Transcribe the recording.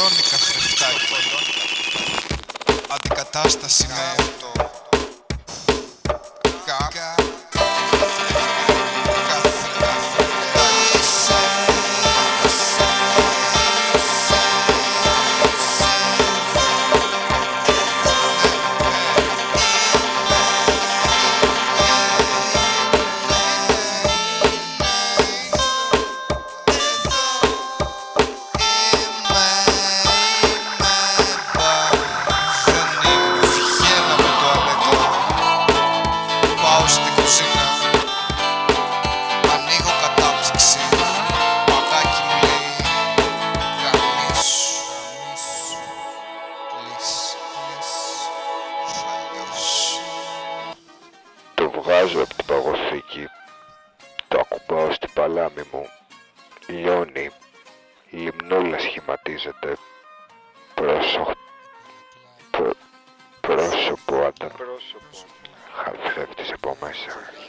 Πολώνικα φρεχτάκι Αντικατάσταση με αυτό. Κουζίνα Ανοίγω κατάψυξη Παγάκι μου λέει Γαμίσου Γαμίσου Λες Λες Αλλιώς Το βγάζω από την παγωθήκη, το ακουμπάω στην παλάμη μου, λιώνει, λιμνούλα σχηματίζεται, πρόσω... πρό... πρόσωπο αντα... χαθρέφτης από μέσα.